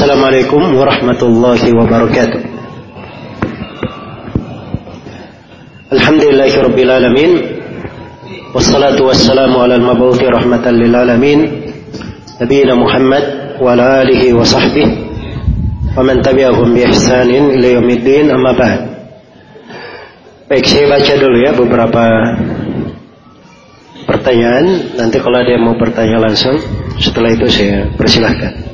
Warahmatullahi wabarakatuh. Alhamdulillahi rabbil alamin. Wassalatu wassalamu ala al-mabuthi rahmatan lil alamin. Nabiyyina Muhammad wa ala alihi wa sahbihi wa man tabi'ahum bi ihsanin ila yaumiddin amma ba'd. Baik, saya baca dulu ya beberapa pertanyaan. Nanti kalau ada yang mau bertanya langsung, setelah itu saya persilahkan.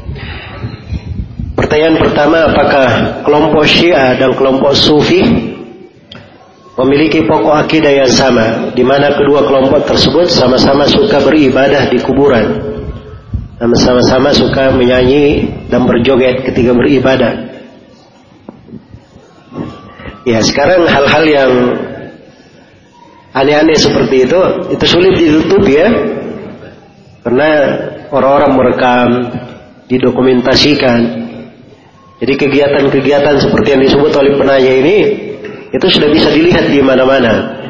Pertanyaan pertama, apakah kelompok Syiah dan kelompok Sufi memiliki pokok akidah yang sama, di mana kedua kelompok tersebut sama-sama suka beribadah di kuburan, dan sama-sama suka menyanyi dan berjoget ketika beribadah. Ya sekarang hal-hal yang aneh-aneh seperti itu itu sulit ditutup ya karena orang-orang merekam didokumentasikan jadi kegiatan-kegiatan seperti yang disebut oleh penanya ini itu sudah bisa dilihat di mana-mana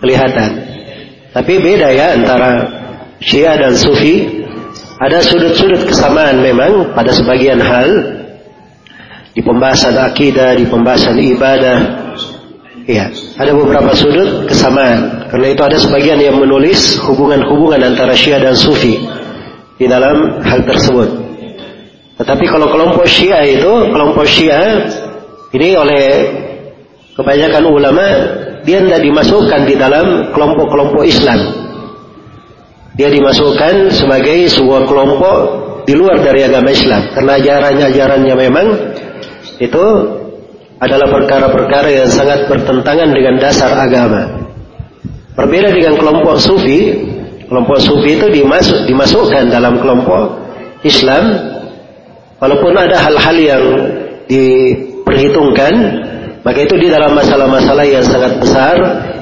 kelihatan tapi beda ya antara Syiah dan Sufi ada sudut-sudut kesamaan memang pada sebagian hal di pembahasan akidah, di pembahasan ibadah. Ya, ada beberapa sudut kesamaan. Karena itu ada sebagian yang menulis hubungan-hubungan antara Syiah dan Sufi di dalam hal tersebut. Tetapi kalau kelompok Syiah itu, kelompok Syiah ini oleh kebanyakan ulama dia tidak dimasukkan di dalam kelompok-kelompok Islam. Dia dimasukkan sebagai sebuah kelompok di luar dari agama Islam karena ajarannya-ajarannya memang itu adalah perkara-perkara yang sangat bertentangan dengan dasar agama. Berbeda dengan kelompok sufi, kelompok sufi itu dimasuk, dimasukkan dalam kelompok Islam, walaupun ada hal-hal yang diperhitungkan, maka itu di dalam masalah-masalah yang sangat besar,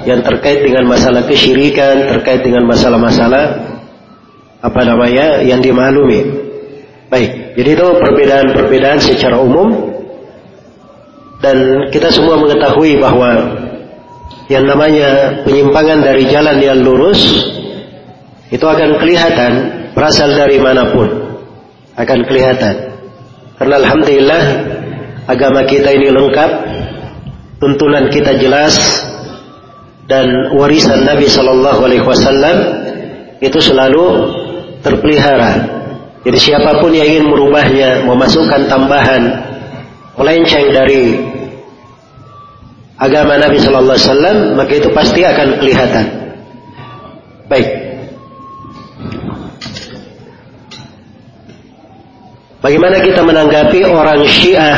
yang terkait dengan masalah kesyirikan, terkait dengan masalah-masalah apa namanya yang dimaklumi. Baik, jadi itu perbedaan-perbedaan secara umum. Dan kita semua mengetahui bahwa yang namanya penyimpangan dari jalan yang lurus itu akan kelihatan berasal dari mana pun. Akan kelihatan karena alhamdulillah agama kita ini lengkap tuntunan kita jelas dan warisan Nabi Shallallahu Alaihi Wasallam itu selalu terpelihara jadi siapa pun yang ingin merubahnya memasukkan tambahan melenceng dari agama Nabi Shallallahu Alaihi Wasallam maka itu pasti akan kelihatan. Baik. Bagaimana kita menanggapi orang Syiah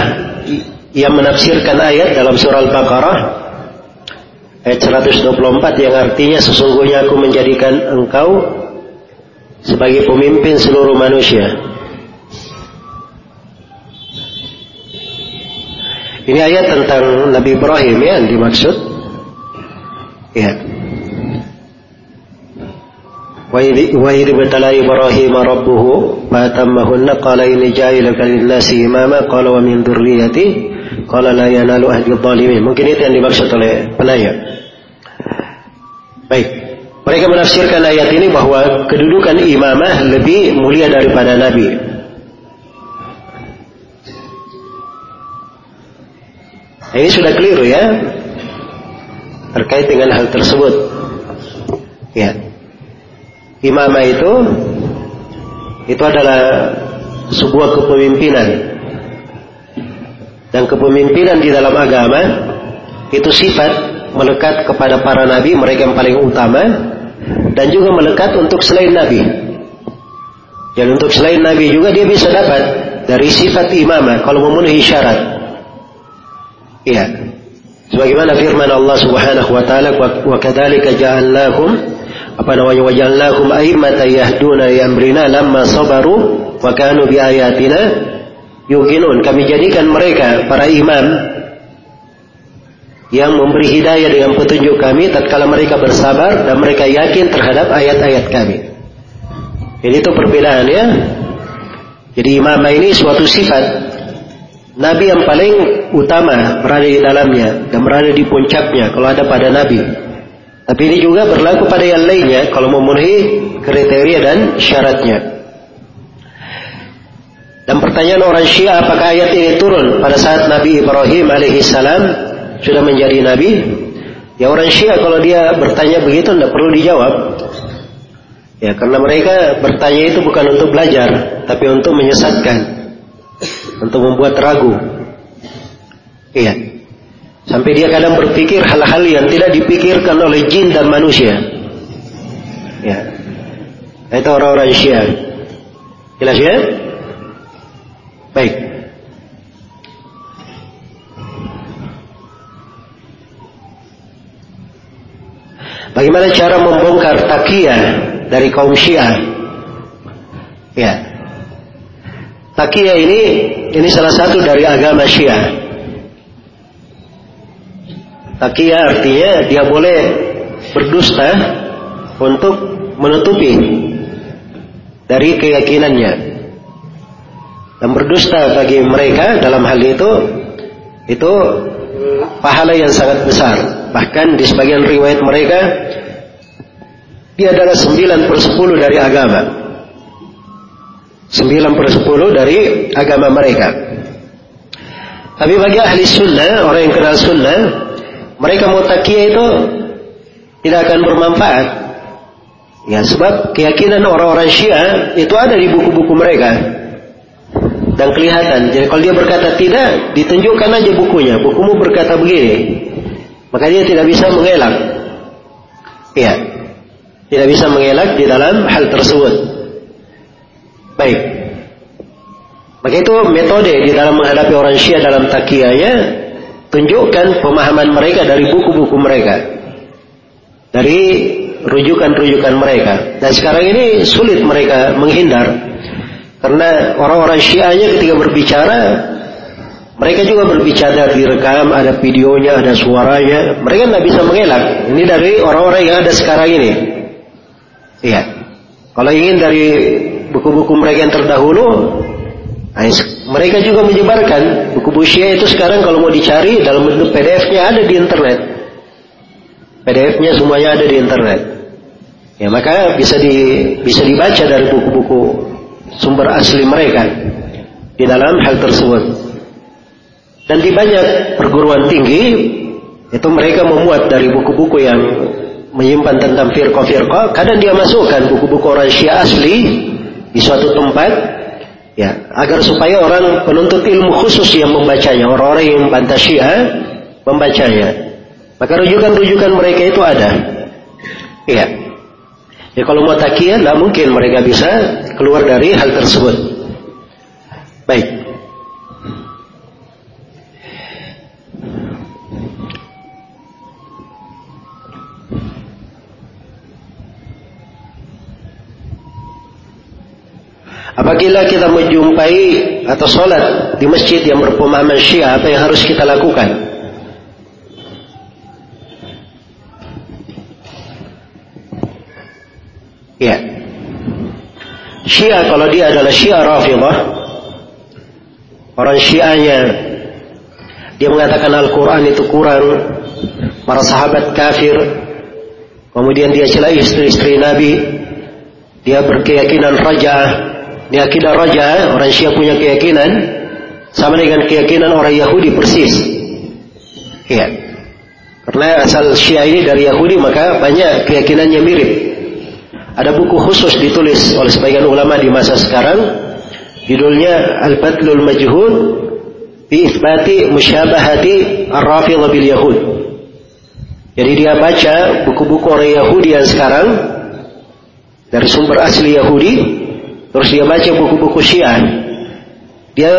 yang menafsirkan ayat dalam surah Al-Baqarah ayat 124 yang artinya sesungguhnya aku menjadikan engkau sebagai pemimpin seluruh manusia. Ini ayat tentang Nabi Ibrahim ya yang dimaksud. Ya. Batala Ibrahim rabbuhu fatammahunna qala inni ja'ilaka lin-nasi imama qala wa min dzurriyyati qala la yanalu ahdi dhalimin. Mungkin itu yang dimaksud oleh penanya. Baik. Mereka menafsirkan ayat ini bahwa kedudukan imamah lebih mulia daripada nabi. Ini sudah keliru ya terkait dengan hal tersebut. Ya. Imamah itu itu adalah sebuah kepemimpinan. Dan kepemimpinan di dalam agama itu sifat melekat kepada para nabi, mereka yang paling utama dan juga melekat untuk selain nabi. Dan untuk selain nabi juga dia bisa dapat dari sifat imamah kalau memenuhi syarat. Iya. Sebagaimana firman Allah Subhanahu wa taala wa kadzalika ja'alnakum apa namanya wa ja'alnakum a'immatan yahduna li amrina lamma sabaru wa kanu bi ayatina yuqinun. Kami jadikan mereka para imam yang memberi hidayah dengan petunjuk kami tatkala mereka bersabar dan mereka yakin terhadap ayat-ayat kami. Jadi itu perbedaan ya. Jadi imamah ini suatu sifat Nabi yang paling utama berada di dalamnya dan berada di puncaknya kalau ada pada Nabi. Tapi ini juga berlaku pada yang lainnya kalau memenuhi kriteria dan syaratnya. Dan pertanyaan orang Syiah apakah ayat ini turun pada saat Nabi Ibrahim alaihissalam sudah menjadi nabi? Ya orang Syiah kalau dia bertanya begitu tidak perlu dijawab. Ya karena mereka bertanya itu bukan untuk belajar, tapi untuk menyesatkan, untuk membuat ragu. Iya. Sampai dia kadang berpikir hal-hal yang tidak dipikirkan oleh jin dan manusia. Ya. Itu orang-orang Syiah. Jelas ya? Baik. Bagaimana cara membongkar takiyah dari kaum Syiah? Ya. Takiyah ini ini salah satu dari agama Syiah. Takiyah artinya dia boleh berdusta untuk menutupi dari keyakinannya dan berdusta bagi mereka dalam hal itu itu pahala yang sangat besar. Bahkan di sebagian riwayat mereka dia adalah 9 per 10 dari agama. 9 per 10 dari agama mereka. Tapi bagi ahli sunnah, orang yang kenal sunnah, mereka mau takia itu tidak akan bermanfaat. Ya, sebab keyakinan orang-orang Syiah itu ada di buku-buku mereka dan kelihatan. Jadi kalau dia berkata tidak, ditunjukkan aja bukunya. Bukumu berkata begini. Maka dia tidak bisa mengelak. Iya. Tidak bisa mengelak di dalam hal tersebut. Baik. Maka itu metode di dalam menghadapi orang Syiah dalam takiyahnya tunjukkan pemahaman mereka dari buku-buku mereka. Dari rujukan-rujukan mereka. Dan sekarang ini sulit mereka menghindar karena orang-orang syiahnya ketika berbicara, mereka juga berbicara direkam, ada videonya, ada suaranya. Mereka tidak bisa mengelak. Ini dari orang-orang yang ada sekarang ini. Iya. Kalau ingin dari buku-buku mereka yang terdahulu, nah, mereka juga menyebarkan buku-buku Syiah itu sekarang kalau mau dicari dalam bentuk PDF-nya ada di internet. PDF-nya semuanya ada di internet. Ya maka bisa di bisa dibaca dari buku-buku sumber asli mereka di dalam hal tersebut. Dan di banyak perguruan tinggi itu mereka memuat dari buku-buku yang menyimpan tentang firqa-firqa, kadang dia masukkan buku-buku orang Syiah asli di suatu tempat ya agar supaya orang penuntut ilmu khusus yang membacanya, orang-orang yang bantah Syiah membacanya. Maka rujukan-rujukan mereka itu ada. Iya. Ya kalau mau takiyah, tidak mungkin mereka bisa keluar dari hal tersebut. Baik. Apabila kita menjumpai atau sholat di masjid yang berpemahaman syiah, apa yang harus kita lakukan? Ya. Syiah kalau dia adalah Syiah Rafidah, orang Syiahnya dia mengatakan Al-Quran itu kurang, para sahabat kafir, kemudian dia celah istri-istri Nabi, dia berkeyakinan raja, dia akidah raja, orang Syiah punya keyakinan, sama dengan keyakinan orang Yahudi persis. Ya. Karena asal Syiah ini dari Yahudi maka banyak keyakinannya mirip. Ada buku khusus ditulis oleh sebagian ulama di masa sekarang. Judulnya Al-Badlul Majhul Bi Ithbati Musyabahati Ar-Rafidhah Bil Yahud. Jadi dia baca buku-buku orang Yahudi yang sekarang dari sumber asli Yahudi, terus dia baca buku-buku Syiah. Dia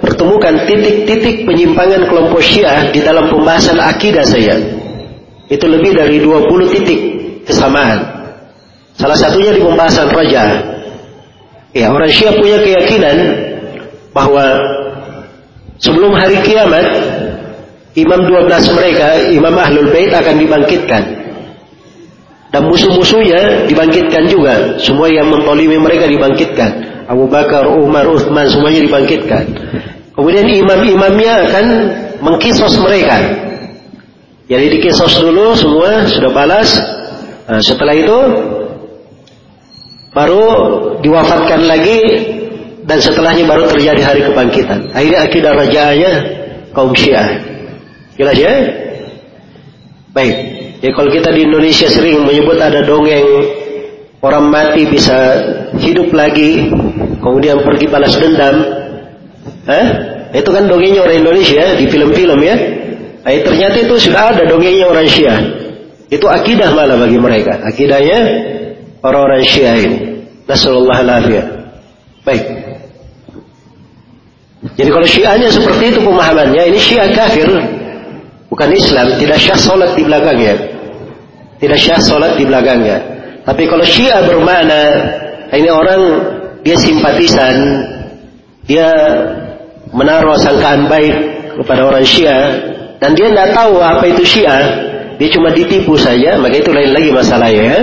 pertemukan titik-titik penyimpangan kelompok Syiah di dalam pembahasan akidah saya. Itu lebih dari 20 titik kesamaan. Salah satunya di pembahasan raja. Ya, orang Syiah punya keyakinan bahwa sebelum hari kiamat imam 12 mereka, imam Ahlul Bait akan dibangkitkan. Dan musuh-musuhnya dibangkitkan juga. Semua yang mentolimi mereka dibangkitkan. Abu Bakar, Umar, Uthman semuanya dibangkitkan. Kemudian imam-imamnya akan mengkisos mereka. Jadi dikisos dulu semua sudah balas. Nah, setelah itu baru diwafatkan lagi dan setelahnya baru terjadi hari kebangkitan. Akhirnya akidah rajaannya kaum Syiah. Jelas ya? Baik. Ya kalau kita di Indonesia sering menyebut ada dongeng orang mati bisa hidup lagi, kemudian pergi balas dendam. Eh? Itu kan dongengnya orang Indonesia di film-film ya. Eh, ternyata itu sudah ada dongengnya orang Syiah. Itu akidah malah bagi mereka. Akidahnya orang-orang Syiah ini. Nasallallahu alaihi Baik. Jadi kalau Syiahnya seperti itu pemahamannya, ini Syiah kafir, bukan Islam, tidak syah solat di belakangnya. Tidak syah solat di belakangnya. Tapi kalau Syiah bermana, ini orang dia simpatisan, dia menaruh sangkaan baik kepada orang Syiah, dan dia tidak tahu apa itu Syiah, dia cuma ditipu saja, maka itu lain lagi masalahnya.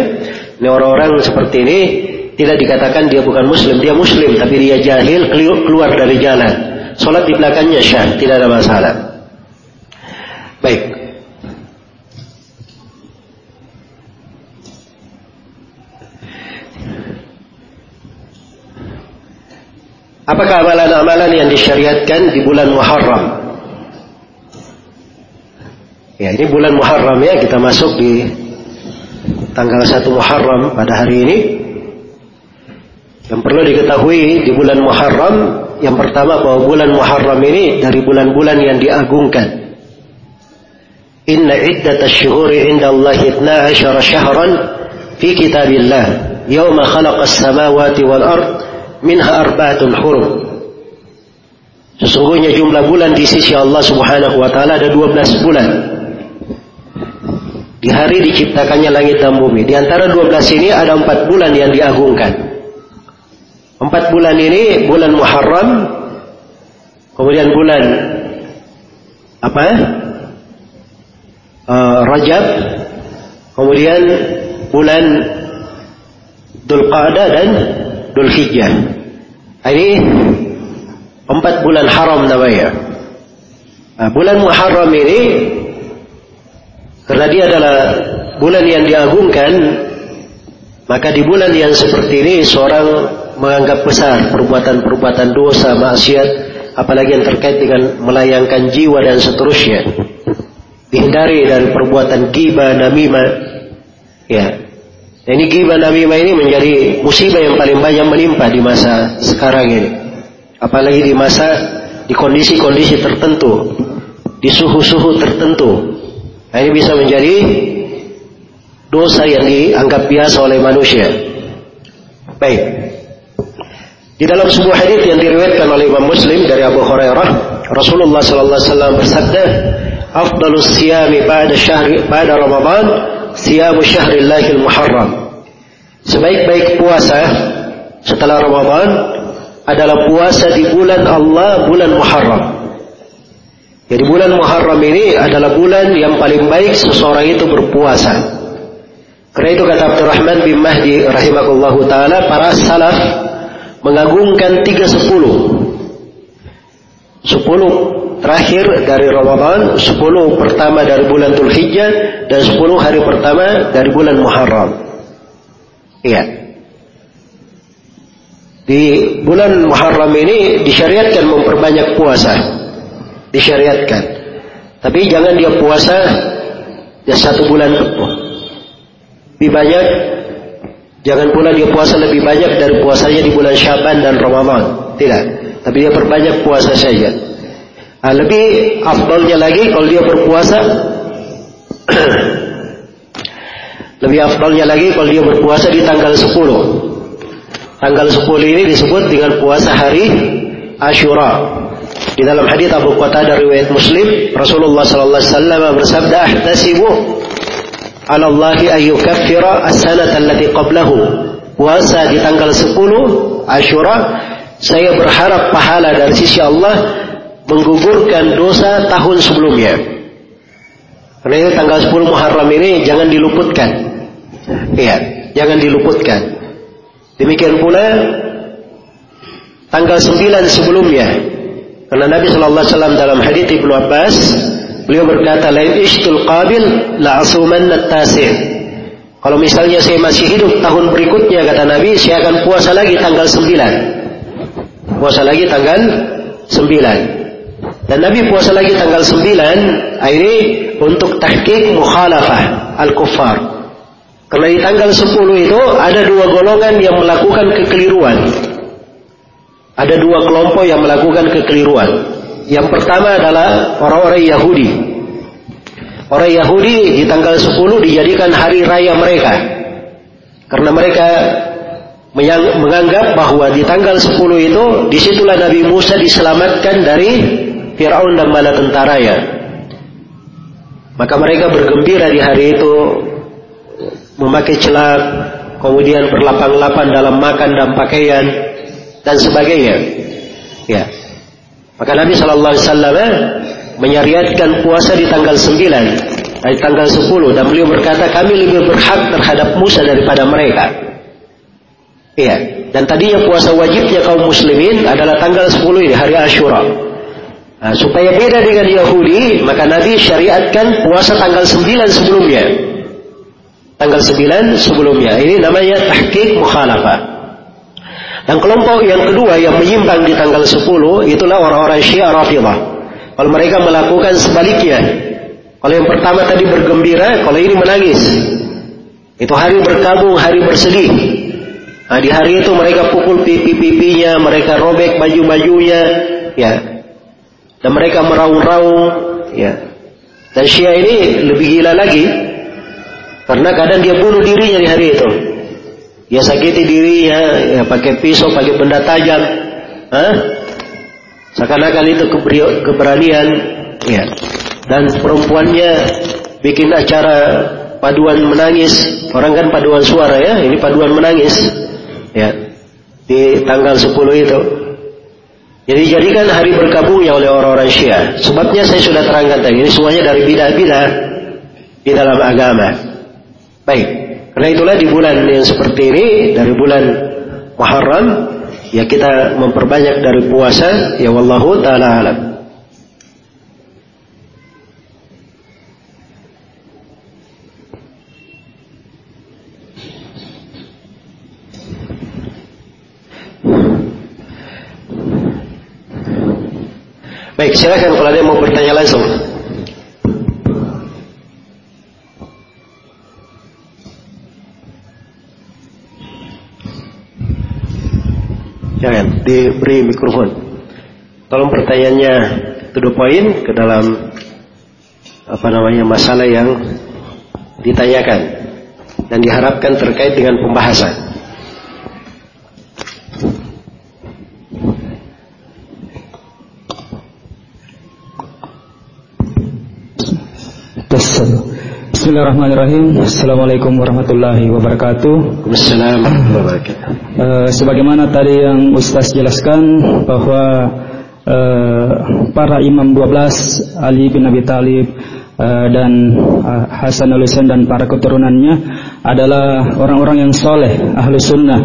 Ini orang-orang seperti ini tidak dikatakan dia bukan muslim, dia muslim tapi dia jahil keluar dari jalan. Sholat di belakangnya syah, tidak ada masalah. Baik. Apakah amalan-amalan yang disyariatkan di bulan Muharram? Ya, ini bulan Muharram ya, kita masuk di tanggal 1 Muharram pada hari ini. Yang perlu diketahui di bulan Muharram, yang pertama bahwa bulan Muharram ini dari bulan-bulan yang diagungkan. Inna iddat ash-shuhuri inda Allah 12 syahran fi kitabillah yawma khalaqa as-samawati wal ard minha arba'atun hurum. Sesungguhnya jumlah bulan di sisi Allah Subhanahu wa taala ada 12 bulan. Di hari diciptakannya langit dan bumi. Di antara 12 ini ada 4 bulan yang diagungkan. Empat bulan ini bulan Muharram, kemudian bulan apa? Uh, Rajab, kemudian bulan Dzulqa'dah dan Dzulhijjah. Ini empat bulan haram namanya. Nah, bulan Muharram ini karena dia adalah bulan yang diagungkan, maka di bulan yang seperti ini seorang menganggap besar perbuatan-perbuatan dosa, maksiat, apalagi yang terkait dengan melayangkan jiwa dan seterusnya. Dihindari dari perbuatan giba, namimah. Ya. Ini giba, namimah ini menjadi musibah yang paling banyak menimpa di masa sekarang ini. Apalagi di masa di kondisi-kondisi tertentu, di suhu-suhu tertentu. Nah, ini bisa menjadi dosa yang dianggap biasa oleh manusia. Baik. Di dalam sebuah hadis yang diriwayatkan oleh Imam Muslim dari Abu Hurairah, Rasulullah sallallahu alaihi wasallam bersabda, "Afdalus siyami ba'da syahri ba'da Ramadan, siyamu syahrillahil muharram. Sebaik-baik puasa setelah Ramadan adalah puasa di bulan Allah, bulan Muharram. Jadi bulan Muharram ini adalah bulan yang paling baik seseorang itu berpuasa. Karena itu kata Abdurrahman bin Mahdi rahimahullahu taala para salaf mengagungkan 310. 10 terakhir dari Ramadan, sepuluh pertama dari bulan Hijjah dan sepuluh hari pertama dari bulan Muharram. Iya. Di bulan Muharram ini disyariatkan memperbanyak puasa. Disyariatkan. Tapi jangan dia puasa ya satu bulan penuh. Lebih banyak Jangan pula dia puasa lebih banyak dari puasanya di bulan Syaban dan Ramadan. Tidak. Tapi dia perbanyak puasa saja. Nah, lebih afdalnya lagi kalau dia berpuasa lebih afdalnya lagi kalau dia berpuasa di tanggal 10. Tanggal 10 ini disebut dengan puasa hari Ashura. Di dalam hadis Abu Qatadah riwayat Muslim, Rasulullah sallallahu alaihi wasallam bersabda, "Ahtasibu ala Allahi ayyukaffira as-sanata allati qablahu. Puasa di tanggal 10 Ashura saya berharap pahala dari sisi Allah menggugurkan dosa tahun sebelumnya. Karena ini tanggal 10 Muharram ini jangan diluputkan. Iya, jangan diluputkan. Demikian pula tanggal 9 sebelumnya. Karena Nabi Shallallahu Alaihi Wasallam dalam hadits Ibnu Abbas Beliau berkata, "Lain ishtul qabil la asumanna tasir." Kalau misalnya saya masih hidup tahun berikutnya kata Nabi, saya akan puasa lagi tanggal 9. puasa lagi tanggal 9. Dan Nabi puasa lagi tanggal 9 ini untuk tahqiq mukhalafah al-kuffar. Karena di tanggal 10 itu ada dua golongan yang melakukan kekeliruan. Ada dua kelompok yang melakukan kekeliruan. Yang pertama adalah orang-orang Yahudi. Orang Yahudi di tanggal 10 dijadikan hari raya mereka. Karena mereka menganggap bahwa di tanggal 10 itu di situlah Nabi Musa diselamatkan dari Fir'aun dan bala tentaranya. Maka mereka bergembira di hari itu memakai celak, kemudian berlapang-lapang dalam makan dan pakaian dan sebagainya. Ya. Maka Nabi Shallallahu Alaihi eh, menyariatkan puasa di tanggal 9 dari tanggal 10 dan beliau berkata kami lebih berhak terhadap Musa daripada mereka. Iya. Dan tadinya puasa wajibnya kaum muslimin adalah tanggal 10 ini hari Ashura. Nah, supaya beda dengan Yahudi, maka Nabi syariatkan puasa tanggal 9 sebelumnya. Tanggal 9 sebelumnya. Ini namanya tahqiq mukhalafah. Dan kelompok yang kedua yang menyimpang di tanggal 10 itulah orang-orang Syiah Rafidhah. Kalau mereka melakukan sebaliknya. Kalau yang pertama tadi bergembira, kalau ini menangis. Itu hari berkabung, hari bersedih. Nah, di hari itu mereka pukul pipi-pipinya, mereka robek baju-bajunya, ya. Dan mereka meraung-raung, ya. Dan Syiah ini lebih gila lagi, karena kadang dia bunuh dirinya di hari itu. Dia sakiti dirinya, ya pakai pisau, pakai benda tajam. Hah? Seakan-akan itu keberanian. Ya. Dan perempuannya bikin acara paduan menangis. Orang kan paduan suara ya, ini paduan menangis. Ya. Di tanggal 10 itu. Jadi jadikan hari berkabungnya oleh orang-orang Syiah. Sebabnya saya sudah terangkan tadi. Ini semuanya dari bidah-bidah di dalam agama. Baik. Karena itulah di bulan yang seperti ini dari bulan Muharram ya kita memperbanyak dari puasa ya wallahu taala alam. Baik, silakan kalau ada yang mau bertanya langsung. Jangan diberi mikrofon. Tolong pertanyaannya to the point ke dalam apa namanya masalah yang ditanyakan dan diharapkan terkait dengan pembahasan. Bismillahirrahmanirrahim. Assalamualaikum warahmatullahi wabarakatuh. Assalamualaikum warahmatullahi wabarakatuh. Uh, sebagaimana tadi yang Ustaz jelaskan bahwa uh, para imam 12 Ali bin Abi Thalib uh, dan Hasan al Husain dan para keturunannya adalah orang-orang yang soleh, ahlu sunnah.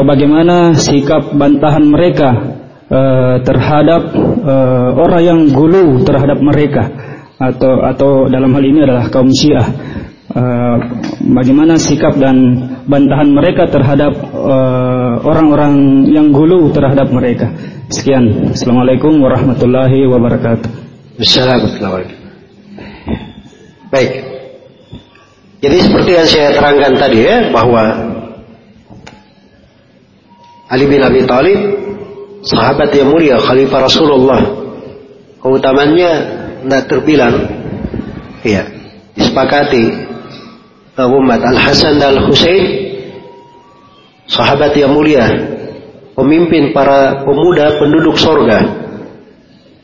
Bagaimana sikap bantahan mereka terhadap orang yang gulu terhadap mereka? Atau atau dalam hal ini adalah kaum Syiah. Uh, bagaimana sikap dan bantahan mereka terhadap eh, orang-orang yang gulu terhadap mereka. Sekian. Assalamualaikum warahmatullahi wabarakatuh. Assalamualaikum. Baik. Jadi seperti yang saya terangkan tadi ya bahwa Ali bin Abi Thalib sahabat yang mulia khalifah Rasulullah keutamannya tidak terbilang. Ya disepakati. Umat Al Hasan dan Al Husain sahabat yang mulia pemimpin para pemuda penduduk sorga.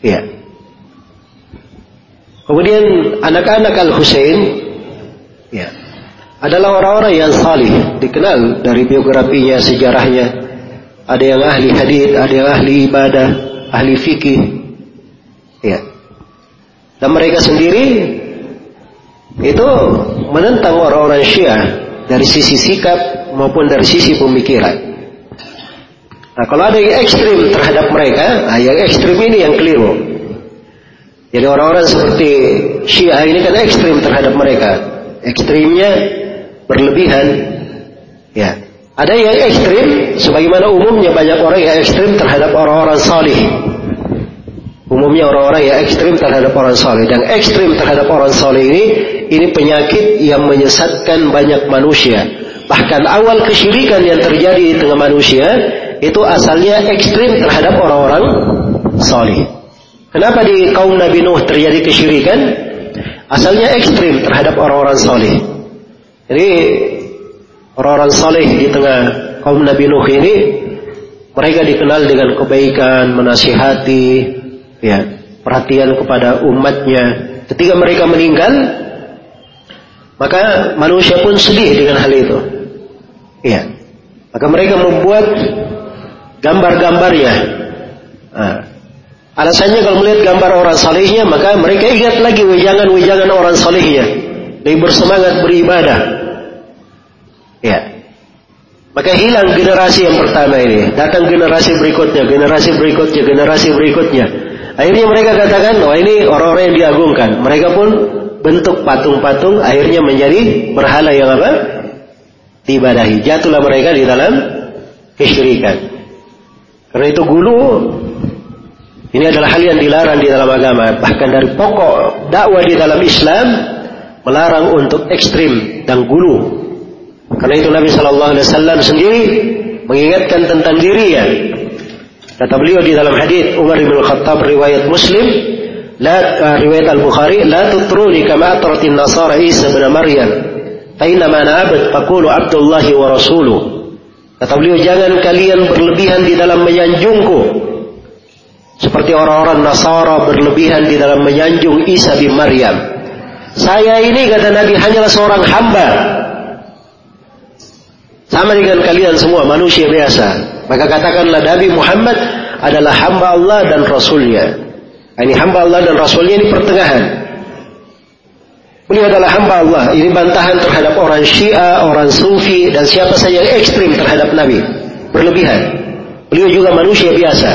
Ya kemudian anak-anak Al Husain ya adalah orang-orang yang salih dikenal dari biografinya sejarahnya. Ada yang ahli hadis ada yang ahli ibadah ahli fikih. Ya dan mereka sendiri itu menentang orang-orang Syiah dari sisi sikap maupun dari sisi pemikiran. Nah, kalau ada yang ekstrim terhadap mereka, nah yang ekstrim ini yang keliru. Jadi orang-orang seperti Syiah ini kan ekstrim terhadap mereka. Ekstrimnya berlebihan. Ya. Ada yang ekstrim sebagaimana umumnya banyak orang yang ekstrim terhadap orang-orang salih. Umumnya orang-orang yang ekstrim terhadap orang saleh dan ekstrim terhadap orang saleh ini ini penyakit yang menyesatkan banyak manusia. Bahkan awal kesyirikan yang terjadi di tengah manusia itu asalnya ekstrim terhadap orang-orang saleh. Kenapa di kaum Nabi Nuh terjadi kesyirikan? Asalnya ekstrim terhadap orang-orang saleh. Jadi orang-orang saleh di tengah kaum Nabi Nuh ini mereka dikenal dengan kebaikan, menasihati, ya perhatian kepada umatnya. Ketika mereka meninggal maka manusia pun sedih dengan hal itu. Ya maka mereka membuat gambar-gambarnya. Nah, alasannya kalau melihat gambar orang salehnya maka mereka ingat lagi wejangan-wejangan orang salehnya dan bersemangat beribadah. Ya. Maka hilang generasi yang pertama ini. Datang generasi berikutnya generasi berikutnya generasi berikutnya Akhirnya mereka katakan, oh ini orang-orang yang diagungkan. Mereka pun bentuk patung-patung akhirnya menjadi berhala yang apa? Dibadahi. Jatuhlah mereka di dalam kesyirikan. Karena itu gulu ini adalah hal yang dilarang di dalam agama. Bahkan dari pokok dakwah di dalam Islam melarang untuk ekstrim dan gulu. Karena itu Nabi Shallallahu Alaihi Wasallam sendiri mengingatkan tentang dirinya Kata beliau di dalam hadis Umar bin Khattab riwayat Muslim, la uh, riwayat Al-Bukhari, la tutruni kama atratin Nasara Isa bin Maryam. Fa inna ma ana abd faqulu Abdullah wa rasuluh. Kata beliau jangan kalian berlebihan di dalam menyanjungku. Seperti orang-orang Nasara berlebihan di dalam menyanjung Isa bin Maryam. Saya ini kata Nabi hanyalah seorang hamba. Sama dengan kalian semua manusia biasa. Maka katakanlah Nabi Muhammad adalah hamba Allah dan Rasulnya. Ini hamba Allah dan Rasulnya ini pertengahan. Beliau adalah hamba Allah. Ini bantahan terhadap orang Syiah, orang Sufi, dan siapa saja yang ekstrim terhadap Nabi. Berlebihan. Beliau juga manusia biasa.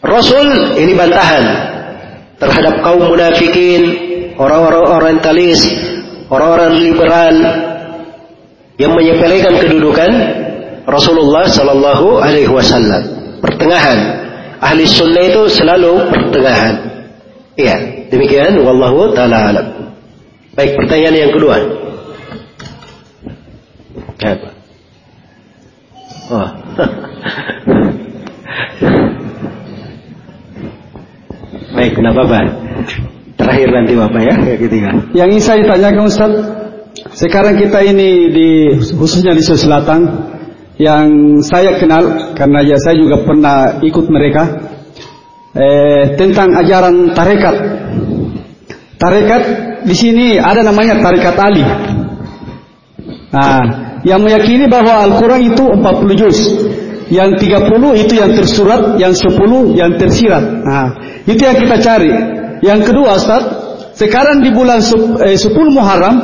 Rasul ini bantahan terhadap kaum munafikin, orang-orang orientalis, orang-orang liberal yang menyepelekan kedudukan Rasulullah Shallallahu Alaihi Wasallam. Pertengahan. Ahli sunnah itu selalu pertengahan. Iya, demikian. Wallahu taala alam. Baik, pertanyaan yang kedua. Apa? Oh. Baik, kenapa Pak? Terakhir nanti Bapak ya, ya. Yang ingin saya tanyakan Ustaz, sekarang kita ini di khususnya di Sulawesi Selatan yang saya kenal karena ya saya juga pernah ikut mereka eh, tentang ajaran tarekat. Tarekat di sini ada namanya tarekat Ali. Nah, yang meyakini bahwa Al-Quran itu 40 juz. Yang 30 itu yang tersurat, yang 10 yang tersirat. Nah, itu yang kita cari. Yang kedua Ustaz, sekarang di bulan eh, 10 Muharram,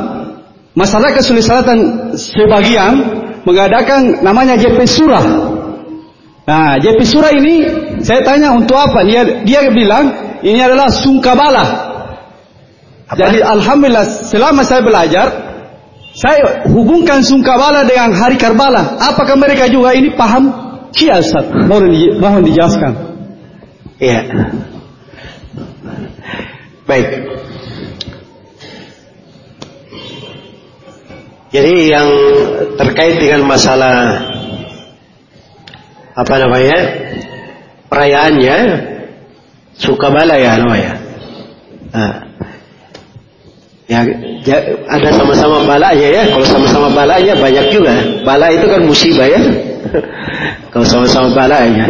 masyarakat Sulawesi Selatan sebagian mengadakan namanya JP Surah. Nah, JP Surah ini saya tanya untuk apa? Dia dia bilang ini adalah sungkabala. Apa? Jadi alhamdulillah selama saya belajar saya hubungkan sungkabala dengan hari Karbala. Apakah mereka juga ini paham? Iya Ustaz. Mohon, di, mohon dijelaskan. Iya. Baik. Jadi yang terkait dengan masalah apa namanya perayaannya suka bala ya namanya. Nah, ya, ya ada sama-sama balanya ya. Kalau sama-sama balanya banyak juga. Bala itu kan musibah ya. Kalau sama-sama balanya.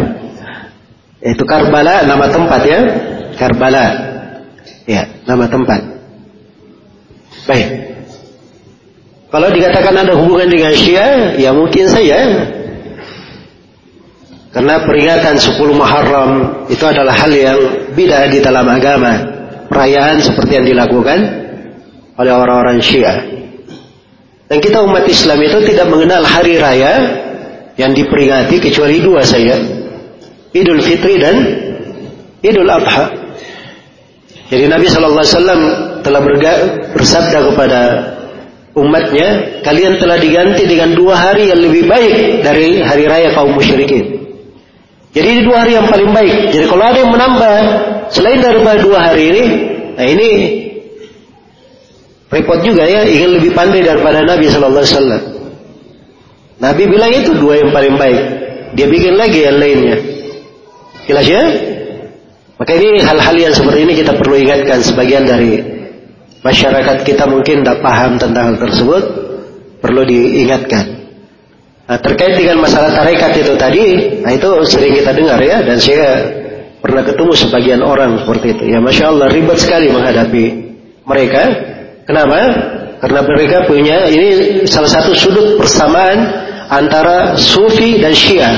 Itu Karbala nama tempat ya. Karbala. Ya, nama tempat. Baik. Kalau dikatakan ada hubungan dengan Syiah, ya mungkin saja. Karena peringatan 10 Muharram itu adalah hal yang beda di dalam agama. Perayaan seperti yang dilakukan oleh orang-orang Syiah. Dan kita umat Islam itu tidak mengenal hari raya yang diperingati kecuali dua saja. Idul Fitri dan Idul Adha. Jadi Nabi Wasallam telah bersabda kepada umatnya, kalian telah diganti dengan dua hari yang lebih baik dari hari raya kaum musyrikin. Jadi ini dua hari yang paling baik. Jadi kalau ada yang menambah selain daripada dua hari ini, nah ini repot juga ya, ingin lebih pandai daripada Nabi Shallallahu Alaihi Wasallam. Nabi bilang itu dua yang paling baik. Dia bikin lagi yang lainnya. Jelas ya? Maka ini hal-hal yang seperti ini kita perlu ingatkan sebagian dari masyarakat kita mungkin tidak paham tentang hal tersebut perlu diingatkan. Nah, terkait dengan masalah tarekat itu tadi, nah itu sering kita dengar ya, dan saya pernah ketemu sebagian orang seperti itu. Ya, masya Allah ribet sekali menghadapi mereka. Kenapa? Karena mereka punya ini salah satu sudut persamaan antara Sufi dan Syiah.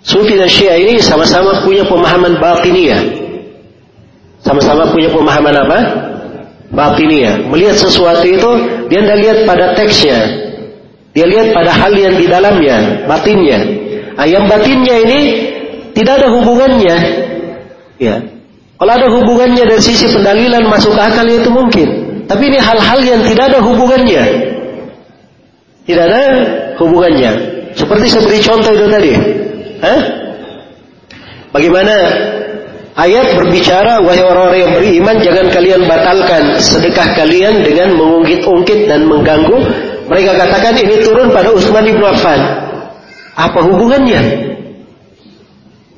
Sufi dan Syiah ini sama-sama punya pemahaman batiniyah. Sama-sama punya pemahaman apa? Batiniyah. Melihat sesuatu itu dia tidak lihat pada teksnya, dia lihat pada hal yang di dalamnya, batinnya. Nah, yang batinnya ini tidak ada hubungannya. Ya. Kalau ada hubungannya dari sisi pendalilan masuk akal itu mungkin. Tapi ini hal-hal yang tidak ada hubungannya. Tidak ada hubungannya. Seperti saya beri contoh itu tadi. Hah? Bagaimana ayat berbicara wahai orang-orang yang beriman jangan kalian batalkan sedekah kalian dengan mengungkit-ungkit dan mengganggu mereka katakan ini turun pada Utsman bin Affan. Apa hubungannya?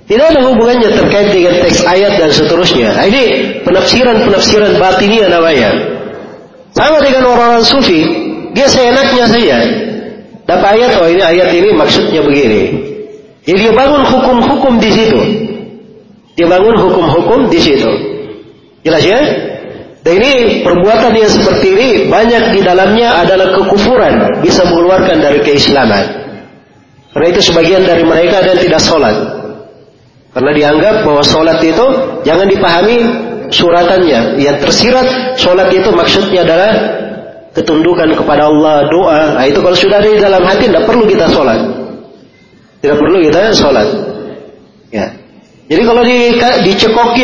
Tidak ada hubungannya terkait dengan teks ayat dan seterusnya. Nah, ini penafsiran-penafsiran batiniah namanya. Sama dengan orang-orang sufi, dia seenaknya saja. Dapat ayat, oh ini ayat ini maksudnya begini. Jadi dia bangun hukum-hukum di situ. Dia bangun hukum-hukum di situ. Jelas ya? Dan ini perbuatan yang seperti ini banyak di dalamnya adalah kekufuran, bisa mengeluarkan dari keislaman. Karena itu sebagian dari mereka yang tidak sholat. Karena dianggap bahwa sholat itu jangan dipahami suratannya. Yang tersirat sholat itu maksudnya adalah ketundukan kepada Allah, doa. Nah, itu kalau sudah ada di dalam hati tidak perlu kita sholat. Tidak perlu kita sholat. Ya. Jadi kalau di,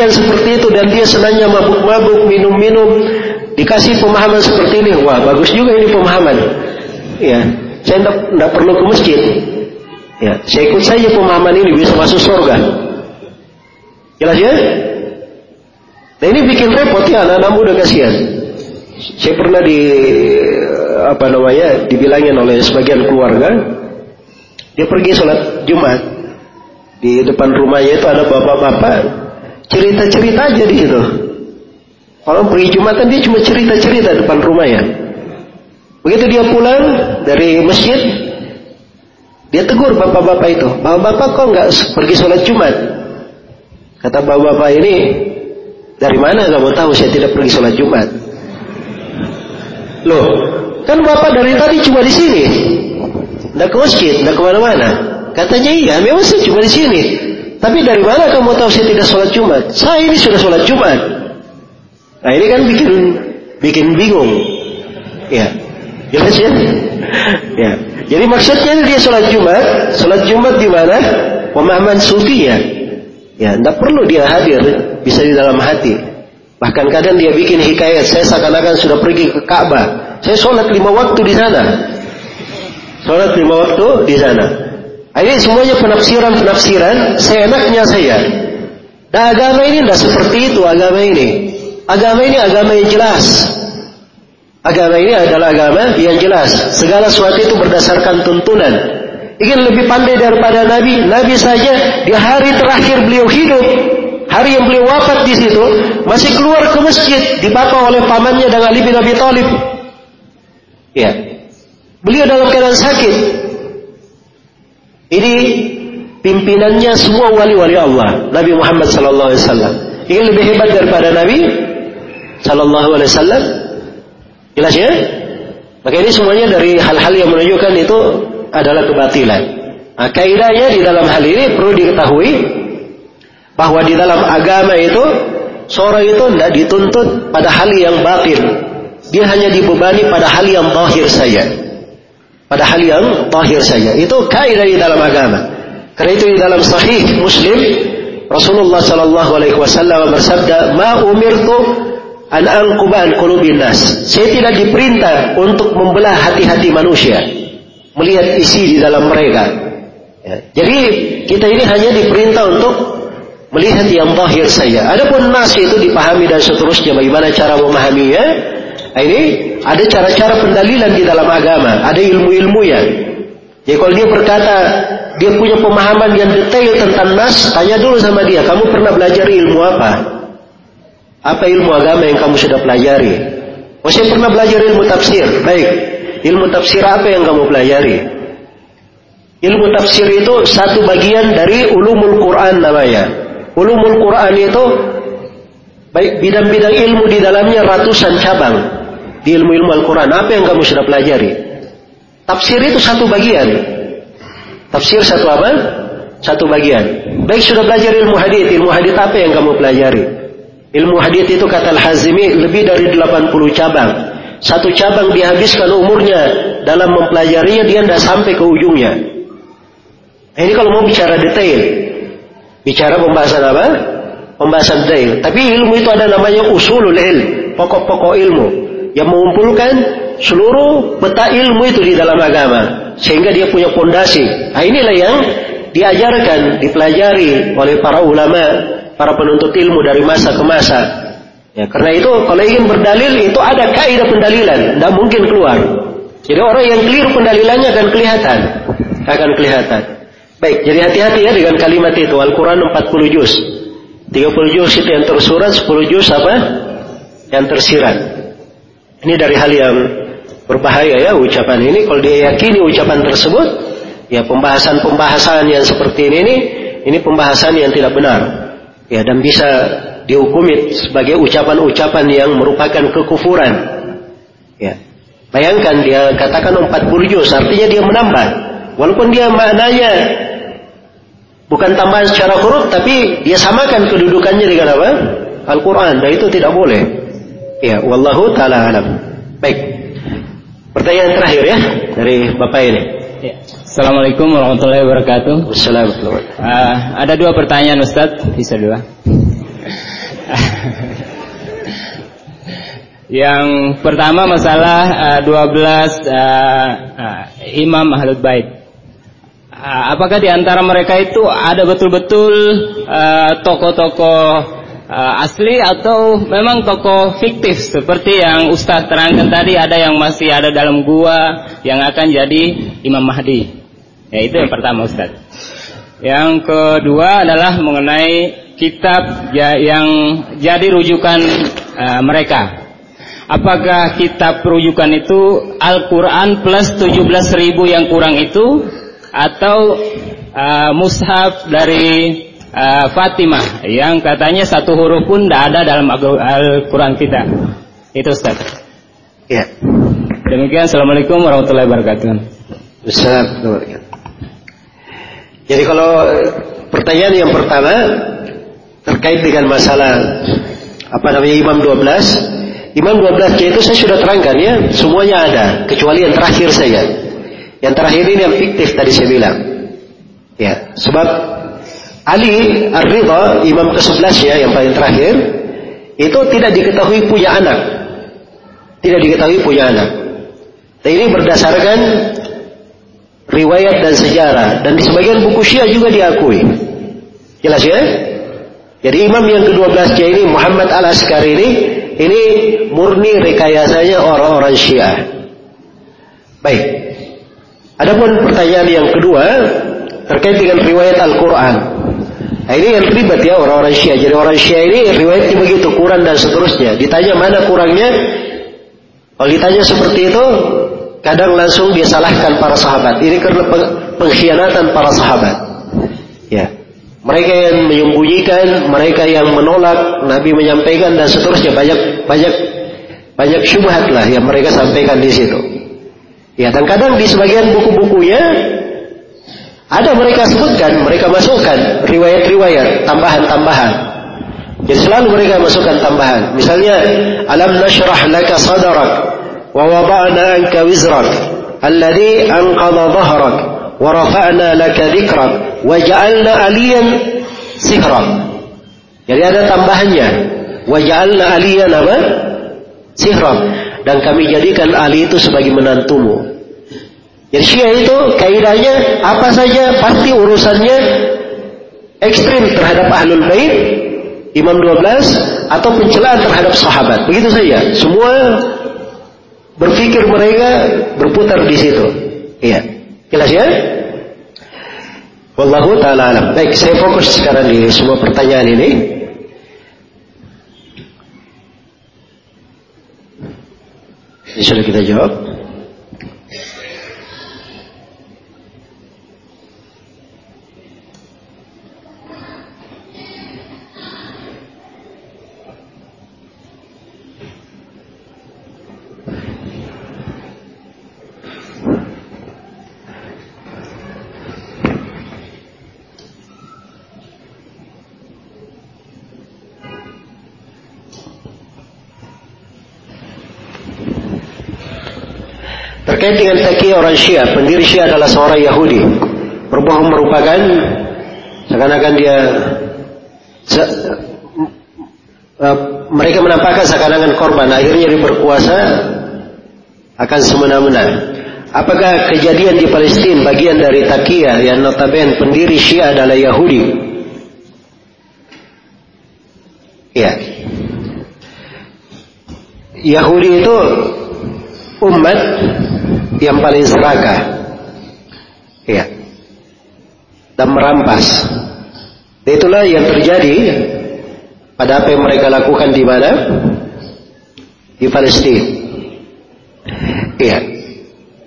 yang seperti itu dan dia senangnya mabuk-mabuk, minum-minum, dikasih pemahaman seperti ini, wah bagus juga ini pemahaman. Ya, saya tidak perlu ke masjid. Ya, saya ikut saja pemahaman ini bisa masuk surga. Jelas ya? Nah ini bikin repot ya anak-anak muda kasihan. Saya pernah di apa namanya dibilangin oleh sebagian keluarga, dia pergi sholat Jumat, di depan rumahnya itu ada bapak-bapak cerita-cerita aja di situ. Kalau pergi Jumatan dia cuma cerita-cerita depan rumahnya. Begitu dia pulang dari masjid, dia tegur bapak-bapak itu. Bapak-bapak kok nggak pergi sholat Jumat? Kata bapak-bapak ini, dari mana kamu tahu saya tidak pergi sholat Jumat? Loh, kan bapak dari tadi cuma di sini. Nggak ke masjid, nggak ke mana-mana. Katanya iya, memang saya cuma di sini. Tapi dari mana kamu tahu saya tidak sholat Jumat? Saya ini sudah sholat Jumat. Nah ini kan bikin bikin bingung. Ya, jelas ya? ya. Jadi maksudnya dia sholat Jumat, sholat Jumat di mana? Pemahaman sufi ya. Ya, tidak perlu dia hadir, bisa di dalam hati. Bahkan kadang dia bikin hikayat, saya seakan-akan sudah pergi ke Ka'bah. Saya sholat lima waktu di sana. Sholat lima waktu di sana. Ini semuanya penafsiran-penafsiran seenaknya saya. Dan agama ini tidak seperti itu agama ini. Agama ini agama yang jelas. Agama ini adalah agama yang jelas. Segala sesuatu itu berdasarkan tuntunan. Ingin lebih pandai daripada Nabi. Nabi saja di hari terakhir beliau hidup. Hari yang beliau wafat di situ. Masih keluar ke masjid. Dipapa oleh pamannya dan Ali bin Abi Thalib. Ya. Beliau dalam keadaan sakit. Ini pimpinannya semua wali-wali Allah. Nabi Muhammad sallallahu alaihi wasallam. Ini lebih hebat daripada Nabi sallallahu alaihi wasallam. Jelas ya? Maka ini semuanya dari hal-hal yang menunjukkan itu adalah kebatilan. Nah, kaidahnya di dalam hal ini perlu diketahui bahwa di dalam agama itu seorang itu tidak dituntut pada hal yang batin. Dia hanya dibebani pada hal yang zahir saja pada hal yang tahir saja. Itu kaidah di dalam agama. Karena itu di dalam sahih Muslim Rasulullah sallallahu alaihi wasallam bersabda, "Ma umirtu an anquba an Saya tidak diperintah untuk membelah hati-hati manusia, melihat isi di dalam mereka. Ya. Jadi kita ini hanya diperintah untuk melihat yang zahir saja. Adapun nas itu dipahami dan seterusnya bagaimana cara memahaminya. Nah, ini ada cara-cara pendalilan di dalam agama, ada ilmu-ilmunya. Jadi kalau dia berkata dia punya pemahaman yang detail tentang nas, tanya dulu sama dia, kamu pernah belajar ilmu apa? Apa ilmu agama yang kamu sudah pelajari? Oh saya pernah belajar ilmu tafsir. Baik. Ilmu tafsir apa yang kamu pelajari? Ilmu tafsir itu satu bagian dari ulumul Quran namanya. Ulumul Quran itu baik bidang-bidang ilmu di dalamnya ratusan cabang di ilmu-ilmu Al-Quran. Apa yang kamu sudah pelajari? Tafsir itu satu bagian. Tafsir satu apa? Satu bagian. Baik sudah belajar ilmu hadith. Ilmu hadith apa yang kamu pelajari? Ilmu hadith itu kata Al-Hazimi lebih dari 80 cabang. Satu cabang dihabiskan umurnya dalam mempelajarinya dia tidak sampai ke ujungnya. Nah, ini kalau mau bicara detail. Bicara pembahasan apa? Pembahasan detail. Tapi ilmu itu ada namanya usulul ilm. Pokok-pokok ilmu. Yang mengumpulkan seluruh peta ilmu itu di dalam agama. Sehingga dia punya fondasi. Nah inilah yang diajarkan, dipelajari oleh para ulama para penuntut ilmu dari masa ke masa. Ya, karena itu kalau ingin berdalil itu ada kaidah pendalilan, tidak mungkin keluar. Jadi orang yang keliru pendalilannya akan kelihatan, akan kelihatan. Baik, jadi hati-hati ya dengan kalimat itu. Al-Quran 40 juz. 30 juz itu yang tersurat, 10 juz apa? Yang tersirat. Ini dari hal yang berbahaya ya ucapan ini. Kalau dia yakini ucapan tersebut, ya pembahasan-pembahasan yang seperti ini, ini, ini pembahasan yang tidak benar ya dan bisa dihukumi sebagai ucapan-ucapan yang merupakan kekufuran. Ya. Bayangkan dia katakan 40 juz, artinya dia menambah. Walaupun dia maknanya bukan tambahan secara huruf, tapi dia samakan kedudukannya dengan apa? Al-Quran, dan itu tidak boleh. Ya, wallahu taala alam. Baik. Pertanyaan terakhir ya dari Bapak ini. Ya. Assalamualaikum warahmatullahi wabarakatuh. Assalamualaikum. Uh, ada dua pertanyaan Ustaz, bisa dua. Yang pertama masalah uh, 12 uh, uh, imam ahlul bait. Uh, apakah di antara mereka itu ada betul-betul uh, tokoh-tokoh uh, asli atau memang tokoh fiktif seperti yang Ustaz terangkan tadi ada yang masih ada dalam gua yang akan jadi Imam Mahdi. Ya itu yang pertama Ustaz. Yang kedua adalah mengenai kitab ya, yang jadi rujukan uh, mereka. Apakah kitab rujukan itu Al-Quran plus 17 ribu yang kurang itu atau uh, mushaf dari uh, Fatimah yang katanya satu huruf pun tidak ada dalam Al-Quran kita. Itu Ustaz. Ya. Demikian Assalamualaikum warahmatullahi wabarakatuh. Assalamualaikum. Jadi kalau pertanyaan yang pertama terkait dengan masalah apa namanya Imam 12 Imam 12 itu saya sudah terangkan ya semuanya ada kecuali yang terakhir saja yang terakhir ini yang fiktif tadi saya bilang ya sebab Ali Ar-Ridha, imam ke-11 ya, yang paling terakhir, itu tidak diketahui punya anak. Tidak diketahui punya anak. Dan ini berdasarkan riwayat dan sejarah. Dan di sebagian buku Syiah juga diakui. Jelas ya? Jadi imam yang ke-12 ini, Muhammad Al-Askari ini, ini murni rekayasanya orang-orang Syiah. Baik. Adapun pertanyaan yang kedua, terkait dengan riwayat Al-Quran. Nah ini yang ribet ya orang-orang Syiah. Jadi orang Syiah ini riwayatnya begitu kurang dan seterusnya. Ditanya mana kurangnya? Kalau ditanya seperti itu, kadang langsung dia salahkan para sahabat. Ini karena pengkhianatan para sahabat. Ya. Mereka yang menyembunyikan, mereka yang menolak Nabi menyampaikan dan seterusnya banyak banyak banyak syubhat lah yang mereka sampaikan di situ. Ya, dan kadang di sebagian buku-bukunya ada mereka sebutkan, mereka masukkan riwayat-riwayat, tambahan-tambahan. Jadi selalu mereka masukkan tambahan. Misalnya, alam nashrah laka sadarak wa wada'na anka wizrak alladhi anqadha dhahrak wa rafa'na laka dhikrak wa ja'alna aliyan sikrak. Jadi ada tambahannya. Wa ja'alna aliyan apa? sihram dan kami jadikan Ali itu sebagai menantumu. Jadi Syiah itu kaidahnya apa saja pasti urusannya ekstrim terhadap ahlul bait, imam 12 atau pencelaan terhadap sahabat. Begitu saja. Semua berpikir mereka berputar di situ. Iya. Jelas ya? Wallahu taala alam. Baik, saya fokus sekarang di semua pertanyaan ini. Ini sudah kita jawab. Terkait dengan taki orang Syiah, pendiri Syiah adalah seorang Yahudi. Berbohong merupakan seakan-akan dia se, uh, mereka menampakkan seakan-akan korban, akhirnya dia berkuasa akan semena-mena. Apakah kejadian di Palestina bagian dari Takiyah yang notabene pendiri Syiah adalah Yahudi? Ya. Yahudi itu umat yang paling serakah. Ya. Dan merampas. Itulah yang terjadi pada apa yang mereka lakukan di mana? Di Palestina. Iya.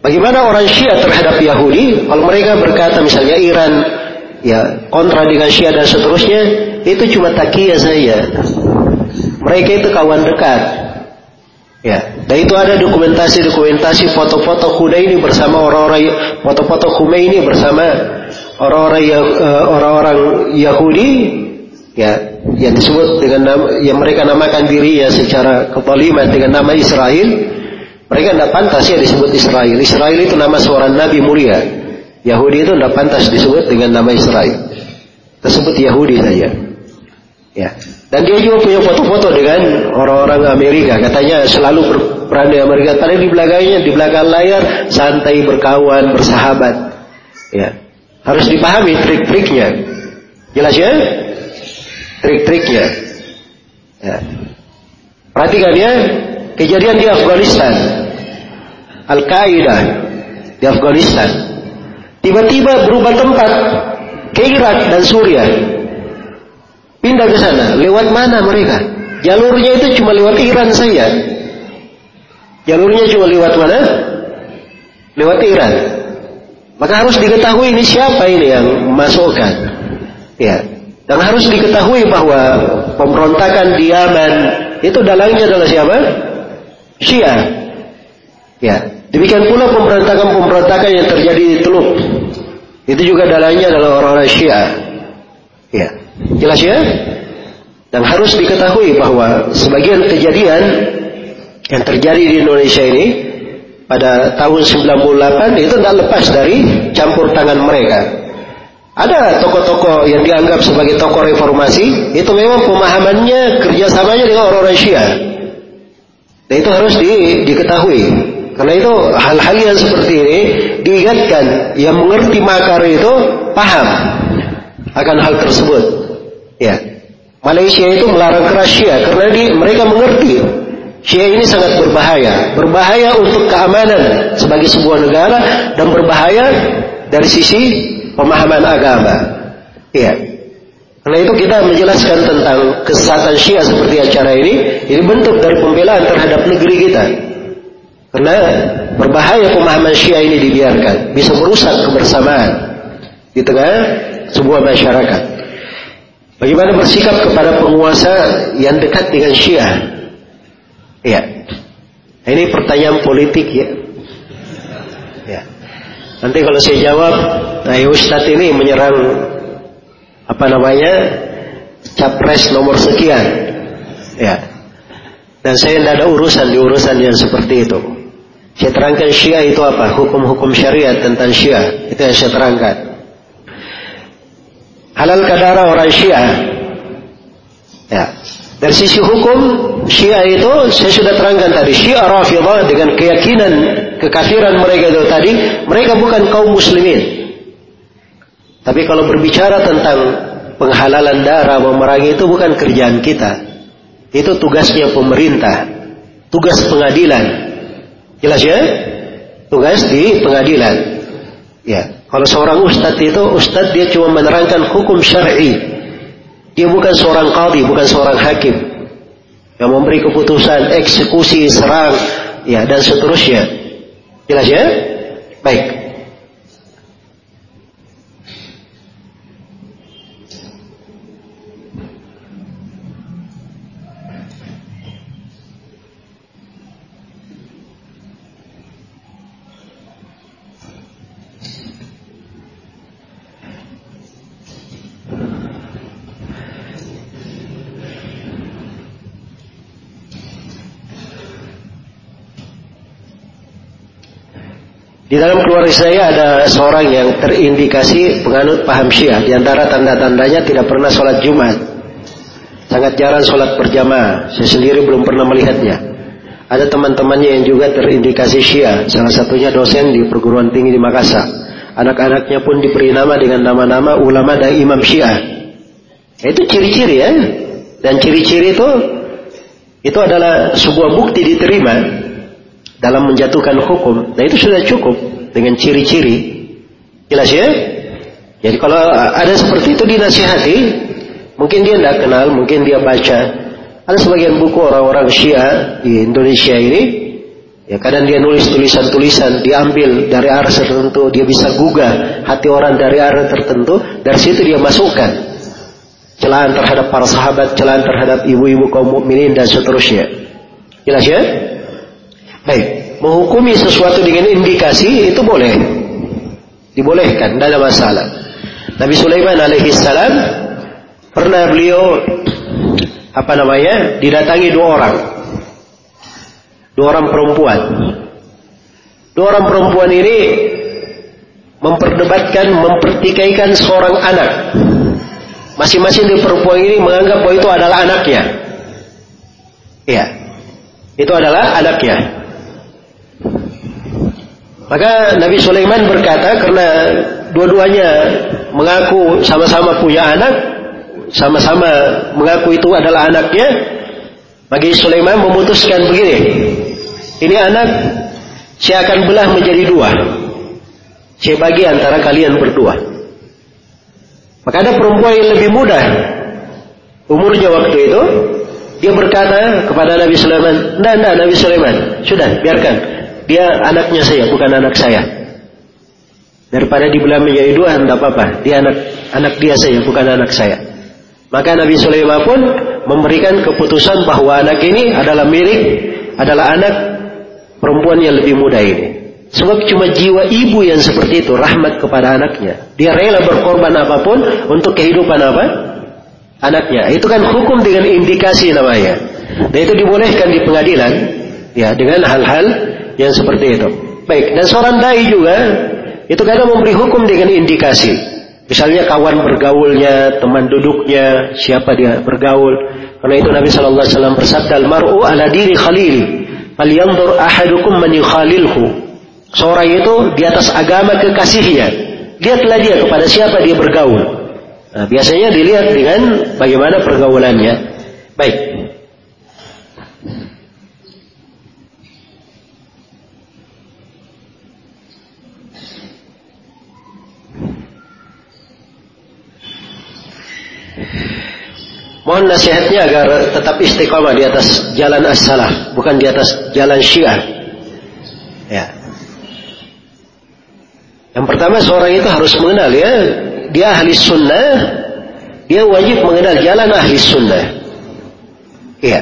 Bagaimana orang Syiah terhadap Yahudi? Kalau mereka berkata misalnya Iran ya kontra dengan Syiah dan seterusnya, itu cuma takiyah saja. Mereka itu kawan dekat. Ya, dan itu ada dokumentasi-dokumentasi foto-foto ini bersama orang-orang foto-foto ini bersama orang-orang uh, orang-orang Yahudi ya yang disebut dengan nama yang mereka namakan diri ya secara kebaliman dengan nama Israel. Mereka tidak pantas ya disebut Israel. Israel itu nama seorang nabi mulia. Yahudi itu tidak pantas disebut dengan nama Israel. Tersebut Yahudi saja ya dan dia juga punya foto-foto dengan orang-orang Amerika. Katanya selalu berperan di Amerika. Tadi di belakangnya, di belakang layar, santai berkawan, bersahabat. Ya, harus dipahami trik-triknya. Jelas ya? Trik-triknya. Ya. Perhatikan ya, kejadian di Afghanistan. Al-Qaeda di Afghanistan. Tiba-tiba berubah tempat ke Irak dan Suriah. Pindah ke sana. Lewat mana mereka? Jalurnya itu cuma lewat Iran saja. Jalurnya cuma lewat mana? Lewat Iran. Maka harus diketahui ini siapa ini yang masukkan. Ya. Dan harus diketahui bahwa pemberontakan di Yaman itu dalangnya adalah siapa? Syiah. Ya. Demikian pula pemberontakan-pemberontakan yang terjadi di Teluk. Itu juga dalangnya adalah orang-orang Syiah. Ya. Jelas ya? Dan harus diketahui bahwa sebagian kejadian yang terjadi di Indonesia ini pada tahun 98 itu tidak lepas dari campur tangan mereka. Ada tokoh-tokoh yang dianggap sebagai tokoh reformasi, itu memang pemahamannya kerjasamanya dengan orang-orang Syiah. Dan itu harus di, diketahui. Karena itu hal-hal yang seperti ini diingatkan, yang mengerti makar itu paham akan hal tersebut. Ya. Malaysia itu melarang keras Syiah karena di, mereka mengerti Syiah ini sangat berbahaya. Berbahaya untuk keamanan sebagai sebuah negara dan berbahaya dari sisi pemahaman agama. Ya. Karena itu kita menjelaskan tentang kesesatan Syiah seperti acara ini, ini bentuk dari pembelaan terhadap negeri kita. Karena berbahaya pemahaman Syiah ini dibiarkan, bisa merusak kebersamaan di tengah sebuah masyarakat. Bagaimana bersikap kepada penguasa yang dekat dengan Syiah? Ya. Ini pertanyaan politik ya. Ya. Nanti kalau saya jawab, nah Ustadz ini menyerang apa namanya capres nomor sekian, ya. Dan saya tidak ada urusan di urusan yang seperti itu. Saya terangkan Syiah itu apa? Hukum-hukum syariat tentang Syiah itu yang saya terangkan halal darah orang Syiah. Ya. Dari sisi hukum, Syiah itu saya sudah terangkan tadi, Syiah Rafidah dengan keyakinan kekafiran mereka itu tadi, mereka bukan kaum muslimin. Tapi kalau berbicara tentang penghalalan darah, memerangi itu bukan kerjaan kita. Itu tugasnya pemerintah, tugas pengadilan. Jelas ya? Tugas di pengadilan. Ya, kalau seorang ustadz itu, ustadz dia cuma menerangkan hukum syar'i. Dia bukan seorang qadhi, bukan seorang hakim yang memberi keputusan eksekusi, serang, ya dan seterusnya. Jelas ya? Baik. Di dalam keluarga saya ada seorang yang terindikasi penganut paham Syiah. Di antara tanda-tandanya tidak pernah sholat Jumat. Sangat jarang sholat berjamaah. Saya sendiri belum pernah melihatnya. Ada teman-temannya yang juga terindikasi Syiah. Salah satunya dosen di perguruan tinggi di Makassar. Anak-anaknya pun diberi nama dengan nama-nama ulama dan imam Syiah. Itu ciri-ciri ya. Dan ciri-ciri itu itu adalah sebuah bukti diterima dalam menjatuhkan hukum. Nah itu sudah cukup dengan ciri-ciri. Jelas ya? Jadi kalau ada seperti itu dinasihati, mungkin dia tidak kenal, mungkin dia baca. Ada sebagian buku orang-orang Syiah di Indonesia ini, ya kadang dia nulis tulisan-tulisan, diambil dari arah tertentu, dia bisa gugah hati orang dari arah tertentu, dari situ dia masukkan celaan terhadap para sahabat, celaan terhadap ibu-ibu kaum mukminin dan seterusnya. Jelas ya? Baik, menghukumi sesuatu dengan indikasi itu boleh. Dibolehkan, tidak ada masalah. Nabi Sulaiman alaihi salam pernah beliau apa namanya didatangi dua orang. Dua orang perempuan. Dua orang perempuan ini memperdebatkan mempertikaikan seorang anak. Masing-masing di perempuan ini menganggap bahwa itu adalah anaknya. Iya. Itu adalah anaknya maka Nabi Sulaiman berkata karena dua-duanya mengaku sama-sama punya anak, sama-sama mengaku itu adalah anaknya, Nabi Sulaiman memutuskan begini, ini anak saya akan belah menjadi dua. Saya bagi antara kalian berdua. Maka ada perempuan yang lebih muda umurnya waktu itu, dia berkata kepada Nabi Sulaiman, "Tidak, tidak Nabi Sulaiman, sudah biarkan. Dia anaknya saya, bukan anak saya. Daripada dibelah menjadi dua, tidak apa-apa. Dia anak anak dia saya, bukan anak saya. Maka Nabi Sulaiman pun memberikan keputusan bahwa anak ini adalah milik, adalah anak perempuan yang lebih muda ini. Sebab cuma jiwa ibu yang seperti itu, rahmat kepada anaknya. Dia rela berkorban apa pun untuk kehidupan apa? Anaknya. Itu kan hukum dengan indikasi namanya. Dan itu dibolehkan di pengadilan. Ya, dengan hal-hal yang seperti itu. Baik, dan seorang dai juga itu kadang memberi hukum dengan indikasi. Misalnya kawan bergaulnya, teman duduknya, siapa dia bergaul. Karena itu Nabi Shallallahu Alaihi Wasallam bersabda, "Al-mar'u ala diri khalili, falyanzur ahadukum man yukhalilhu." Seorang itu di atas agama kekasihnya. Lihatlah dia kepada siapa dia bergaul. Nah, biasanya dilihat dengan bagaimana pergaulannya. Baik, Mohon nasihatnya agar tetap istiqomah di atas jalan as-salaf, bukan di atas jalan syiah. Ya. Yang pertama seorang itu harus mengenal ya, dia ahli sunnah, dia wajib mengenal jalan ahli sunnah. Iya.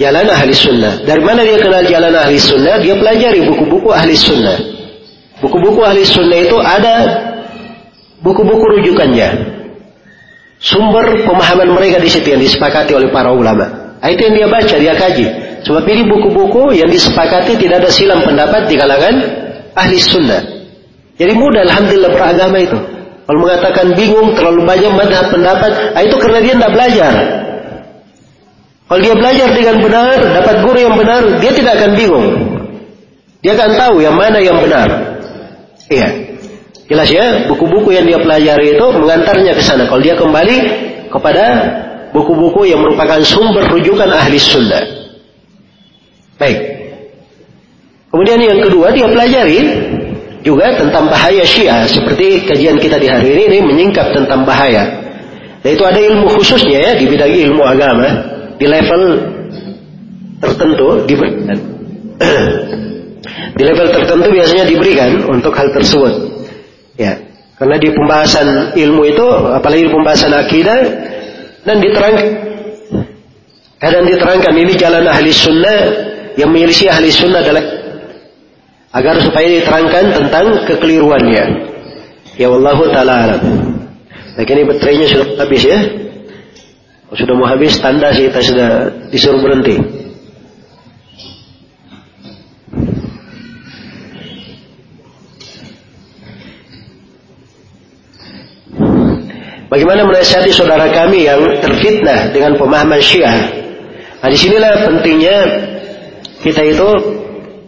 Jalan ahli sunnah. Dari mana dia kenal jalan ahli sunnah? Dia pelajari buku-buku ahli sunnah. Buku-buku ahli sunnah itu ada buku-buku rujukannya. Sumber pemahaman mereka di situ yang disepakati oleh para ulama. Nah, itu yang dia baca, dia kaji. Sebab ini buku-buku yang disepakati tidak ada silam pendapat di kalangan ahli sunnah. Jadi mudah Alhamdulillah beragama itu. Kalau mengatakan bingung, terlalu banyak madhab pendapat, nah itu karena dia tidak belajar. Kalau dia belajar dengan benar, dapat guru yang benar, dia tidak akan bingung. Dia akan tahu yang mana yang benar. Iya. Jelas ya, buku-buku yang dia pelajari itu mengantarnya ke sana. Kalau dia kembali kepada buku-buku yang merupakan sumber rujukan ahli sunnah. Baik. Kemudian yang kedua dia pelajari juga tentang bahaya Syiah seperti kajian kita di hari ini ini menyingkap tentang bahaya. Dan itu ada ilmu khususnya ya di bidang ilmu agama di level tertentu diberikan. di level tertentu biasanya diberikan untuk hal tersebut. Ya, karena di pembahasan ilmu itu apalagi di pembahasan akidah dan diterangkan kadang diterangkan ini jalan ahli sunnah yang menyelisih ahli sunnah adalah agar supaya diterangkan tentang kekeliruannya. Ya Allah taala alam. Nah, ini baterainya sudah habis ya. Sudah mau habis tanda sih kita sudah disuruh berhenti. Bagaimana menasihati saudara kami yang terfitnah dengan pemahaman Syiah? Nah, di sinilah pentingnya kita itu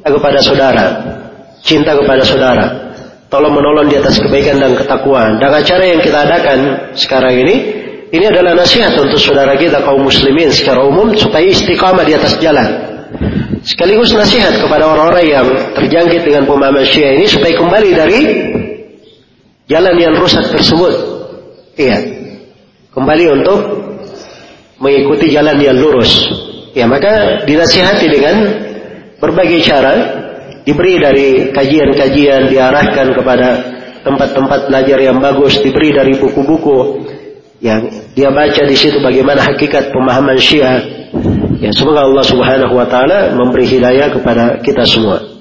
kepada saudara, cinta kepada saudara, tolong menolong di atas kebaikan dan ketakwaan. Dan acara yang kita adakan sekarang ini, ini adalah nasihat untuk saudara kita kaum muslimin secara umum supaya istiqamah di atas jalan. Sekaligus nasihat kepada orang-orang yang terjangkit dengan pemahaman Syiah ini supaya kembali dari jalan yang rusak tersebut. Iya. Kembali untuk mengikuti jalan yang lurus. Ya, maka dinasihati dengan berbagai cara, diberi dari kajian-kajian, diarahkan kepada tempat-tempat belajar yang bagus, diberi dari buku-buku yang dia baca di situ bagaimana hakikat pemahaman Syiah. Ya, semoga Allah Subhanahu wa taala memberi hidayah kepada kita semua.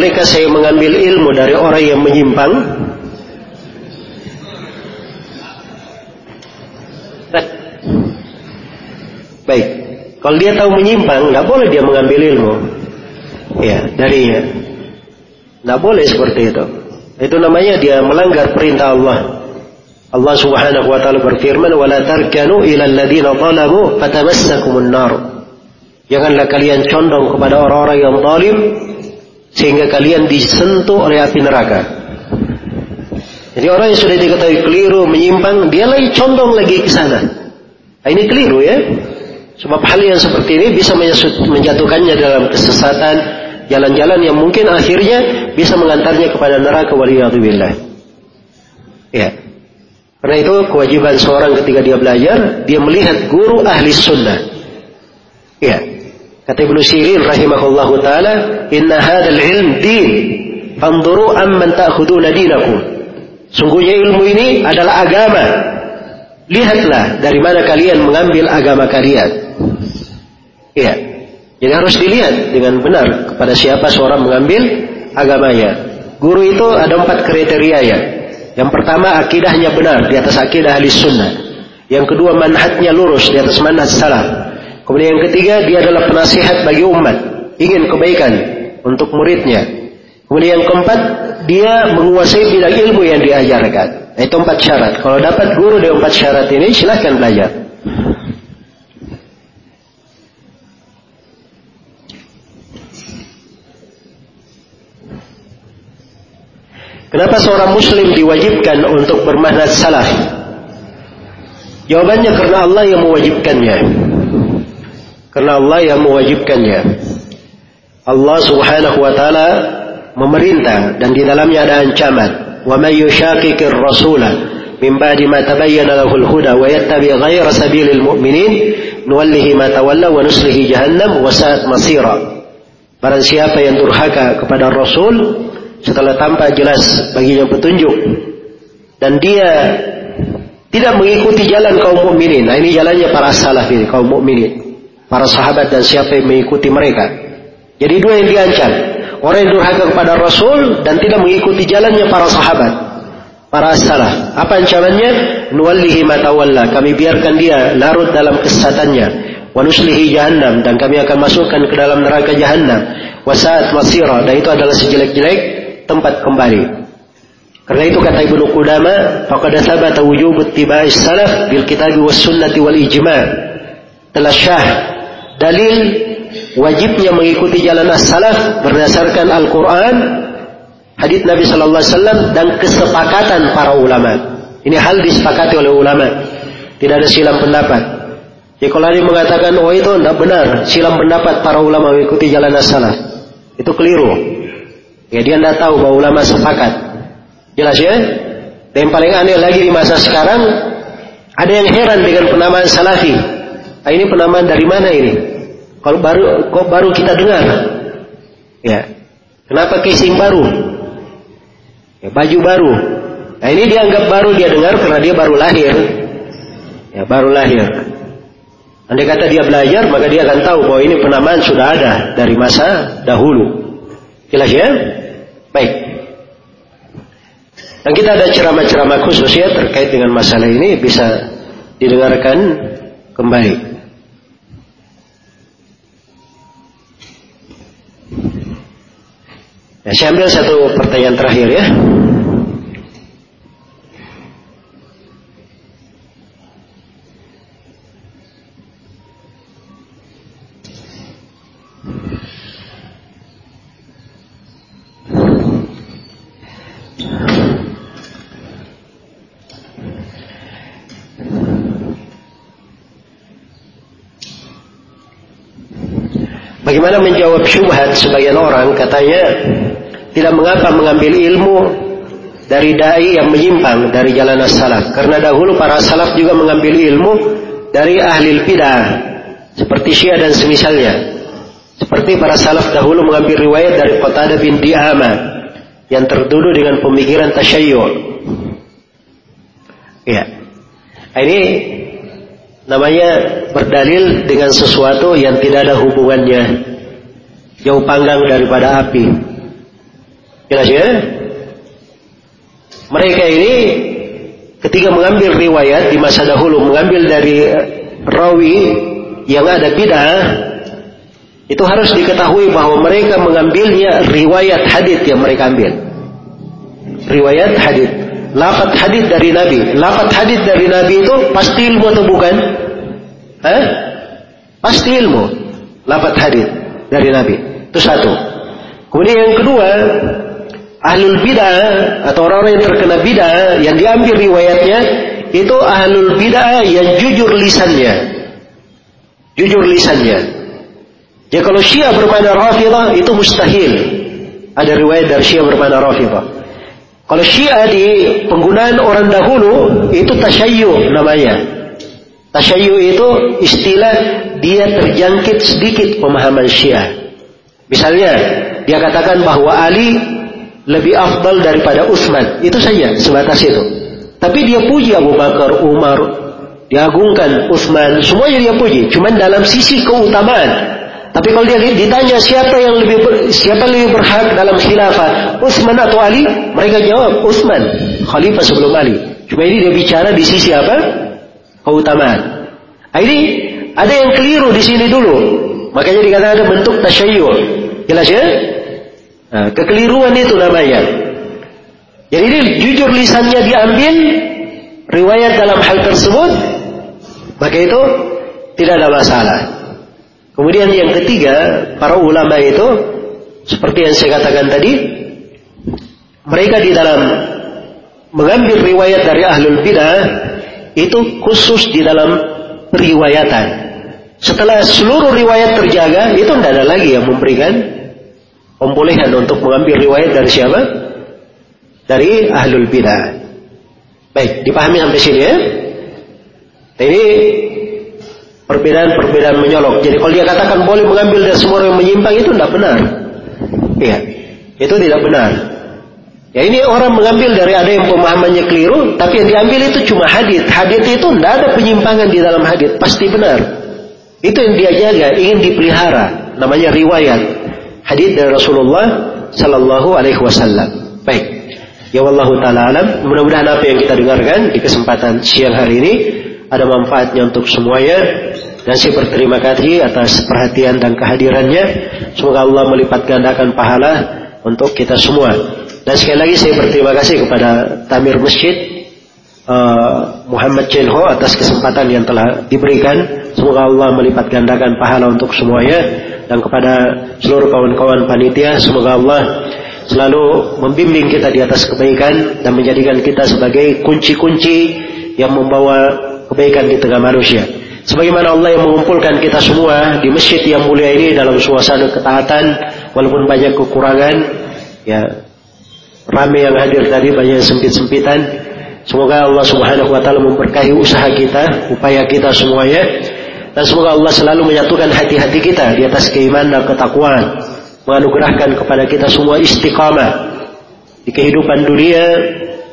Bolehkah saya mengambil ilmu dari orang yang menyimpang? Baik. Kalau dia tahu menyimpang, nggak boleh dia mengambil ilmu. Ya, darinya. Nggak boleh seperti itu. Itu namanya dia melanggar perintah Allah. Allah Subhanahu wa taala berfirman, "Wala tarkanu ila alladziina zalamu fatamassakumun nar." Janganlah kalian condong kepada orang-orang yang zalim sehingga kalian disentuh oleh api neraka. Jadi orang yang sudah diketahui keliru, menyimpang, dia lagi condong lagi ke sana. Nah, ini keliru ya. Sebab hal yang seperti ini bisa menjatuhkannya dalam kesesatan, jalan-jalan yang mungkin akhirnya bisa mengantarnya kepada neraka waliyadzubillah. Ya. Karena itu kewajiban seorang ketika dia belajar, dia melihat guru ahli sunnah. Ya. Kata Ibnu Sirin rahimahullahu taala, "Inna hadzal ilm din, fanzuru amman ta'khuduna dinakum." Sungguhnya ilmu ini adalah agama. Lihatlah dari mana kalian mengambil agama kalian. Iya. Jadi harus dilihat dengan benar kepada siapa seorang mengambil agamanya. Guru itu ada empat kriteria ya. Yang pertama akidahnya benar di atas akidah ahli sunnah. Yang kedua manhajnya lurus di atas manhaj salaf. Kemudian yang ketiga, dia adalah penasihat bagi umat, ingin kebaikan untuk muridnya. Kemudian yang keempat, dia menguasai bidang ilmu yang diajarkan. Itu empat syarat. Kalau dapat guru dari empat syarat ini, silahkan belajar. Kenapa seorang muslim diwajibkan untuk bermanhaj salaf? Jawabannya karena Allah yang mewajibkannya. Karena Allah yang mewajibkannya. Allah Subhanahu wa taala memerintah dan di dalamnya ada ancaman. Wa may yushaqiqir rasula min ba'di ma tabayyana lahu al-huda wa yattabi' ghayra sabilil mu'minin nuwallihi ma tawalla wa nuslihi jahannam wa sa'at masira. Barang siapa yang durhaka kepada Rasul setelah tampak jelas baginya petunjuk dan dia tidak mengikuti jalan kaum mukminin. Nah ini jalannya para salaf ini kaum mukminin para sahabat dan siapa yang mengikuti mereka. Jadi dua yang diancam. orang yang durhaka kepada Rasul dan tidak mengikuti jalannya para sahabat, para salaf. Apa ancamannya? Nuwallihi matawalla. Kami biarkan dia larut dalam kesesatannya. Wa nuslihi jahannam dan kami akan masukkan ke dalam neraka jahannam. Wasaat masira dan itu adalah sejelek-jelek tempat kembali. Karena itu kata Ibnu Qudama, faqad thabata wujub ittiba'i salaf bil kitab was sunnati wal ijma'. Telah syah dalil wajibnya mengikuti jalan as-salaf berdasarkan Al-Qur'an, hadis Nabi sallallahu alaihi wasallam dan kesepakatan para ulama. Ini hal disepakati oleh ulama. Tidak ada silam pendapat. Ya kalau ada mengatakan oh itu tidak benar, silam pendapat para ulama mengikuti jalan as-salaf. Itu keliru. Ya dia tidak tahu bahwa ulama sepakat. Jelas ya? Dan yang paling aneh lagi di masa sekarang, ada yang heran dengan penamaan salafi. Nah, ini penamaan dari mana ini? Kalau baru kok baru kita dengar. Ya. Kenapa casing baru? Ya, baju baru. Nah ini dianggap baru dia dengar karena dia baru lahir. Ya, baru lahir. Andai kata dia belajar, maka dia akan tahu bahwa ini penamaan sudah ada dari masa dahulu. Jelas ya? Baik. Dan kita ada ceramah-ceramah khusus ya terkait dengan masalah ini bisa didengarkan kembali. Ya, saya ambil satu pertanyaan terakhir ya. Bagaimana menjawab syubhat sebagian orang katanya tidak mengapa mengambil ilmu dari dai yang menyimpang dari jalan as-salaf. Karena dahulu para salaf juga mengambil ilmu dari ahli bidah seperti Syiah dan semisalnya. Seperti para salaf dahulu mengambil riwayat dari Qatadah bin Di'ama yang tertuduh dengan pemikiran tasyayyu. Ya. Ini namanya berdalil dengan sesuatu yang tidak ada hubungannya. Jauh panggang daripada api jelas ya mereka ini ketika mengambil riwayat di masa dahulu mengambil dari rawi yang ada bid'ah itu harus diketahui bahwa mereka mengambilnya riwayat hadith yang mereka ambil riwayat hadith lafat hadith dari Nabi. Lafat hadith dari Nabi itu pasti ilmu atau bukan? Hah? Pasti ilmu. Lafat hadith dari Nabi. Itu satu. Kemudian yang kedua, ahlul bidah atau orang-orang yang terkena bidah yang diambil riwayatnya itu ahlul bidah yang jujur lisannya. Jujur lisannya. Ya kalau Syiah bermana Rafidah itu mustahil. Ada riwayat dari Syiah bermana Rafidah. Kalau Syiah di penggunaan orang dahulu itu tasyayyu namanya. Tasyayyu itu istilah dia terjangkit sedikit pemahaman Syiah. Misalnya dia katakan bahwa Ali lebih afdal daripada Utsman. Itu saja sebatas itu. Tapi dia puji Abu Bakar, Umar, diagungkan Utsman, semuanya dia puji. Cuman dalam sisi keutamaan tapi kalau dia ditanya siapa yang lebih siapa lebih berhak dalam khilafah, Utsman atau Ali? Mereka jawab Utsman, khalifah sebelum Ali. Cuma ini dia bicara di sisi apa? Keutamaan. Nah, ini ada yang keliru di sini dulu. Makanya dikatakan ada bentuk tasyayyu. Jelas ya? Nah, kekeliruan itu namanya. Jadi ini jujur lisannya diambil riwayat dalam hal tersebut, maka itu tidak ada masalah. Kemudian yang ketiga, para ulama itu seperti yang saya katakan tadi, mereka di dalam mengambil riwayat dari ahlul bidah itu khusus di dalam periwayatan. Setelah seluruh riwayat terjaga, itu tidak ada lagi yang memberikan pembolehan untuk mengambil riwayat dari siapa? Dari ahlul bidah. Baik, dipahami sampai sini ya. Ini perbedaan-perbedaan menyolok. Jadi kalau dia katakan boleh mengambil dari semua yang menyimpang itu tidak benar. Iya, itu tidak benar. Ya ini orang mengambil dari ada yang pemahamannya keliru, tapi yang diambil itu cuma hadit. Hadit itu tidak ada penyimpangan di dalam hadit, pasti benar. Itu yang dia jaga, ingin dipelihara, namanya riwayat. Hadis dari Rasulullah sallallahu alaihi wasallam. Baik. Ya Allah taala alam, mudah-mudahan apa yang kita dengarkan di kesempatan siang hari ini ada manfaatnya untuk semuanya dan saya berterima kasih atas perhatian dan kehadirannya. Semoga Allah melipat gandakan pahala untuk kita semua. Dan sekali lagi saya berterima kasih kepada Tamir Masjid uh, Muhammad Chenho atas kesempatan yang telah diberikan. Semoga Allah melipat gandakan pahala untuk semuanya dan kepada seluruh kawan-kawan panitia. Semoga Allah selalu membimbing kita di atas kebaikan dan menjadikan kita sebagai kunci-kunci yang membawa kebaikan di tengah manusia. Sebagaimana Allah yang mengumpulkan kita semua di masjid yang mulia ini dalam suasana ketaatan, walaupun banyak kekurangan, ya ramai yang hadir tadi banyak sempit-sempitan. Semoga Allah Subhanahu wa taala memberkahi usaha kita, upaya kita semuanya. Dan semoga Allah selalu menyatukan hati-hati kita di atas keimanan dan ketakwaan. Menganugerahkan kepada kita semua istiqamah di kehidupan dunia,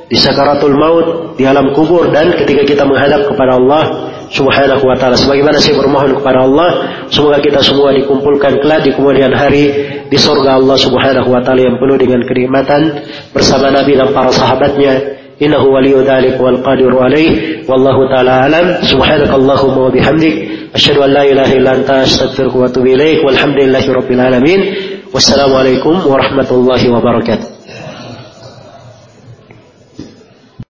di sakaratul maut, di alam kubur dan ketika kita menghadap kepada Allah Subhanahu wa taala. Sebagaimana saya bermohon kepada Allah, semoga kita semua dikumpulkan kelak di kemudian hari di surga Allah Subhanahu wa taala yang penuh dengan kenikmatan bersama Nabi dan para sahabatnya. إنه ولي ذلك والقادر عليه. والله تعالى أعلم. سبحانك اللهم وبحمدك. أشهد أن لا إله إلا أنت. أستغفرك وأتوب إليك. والحمد لله رب العالمين. والسلام عليكم ورحمة الله وبركاته.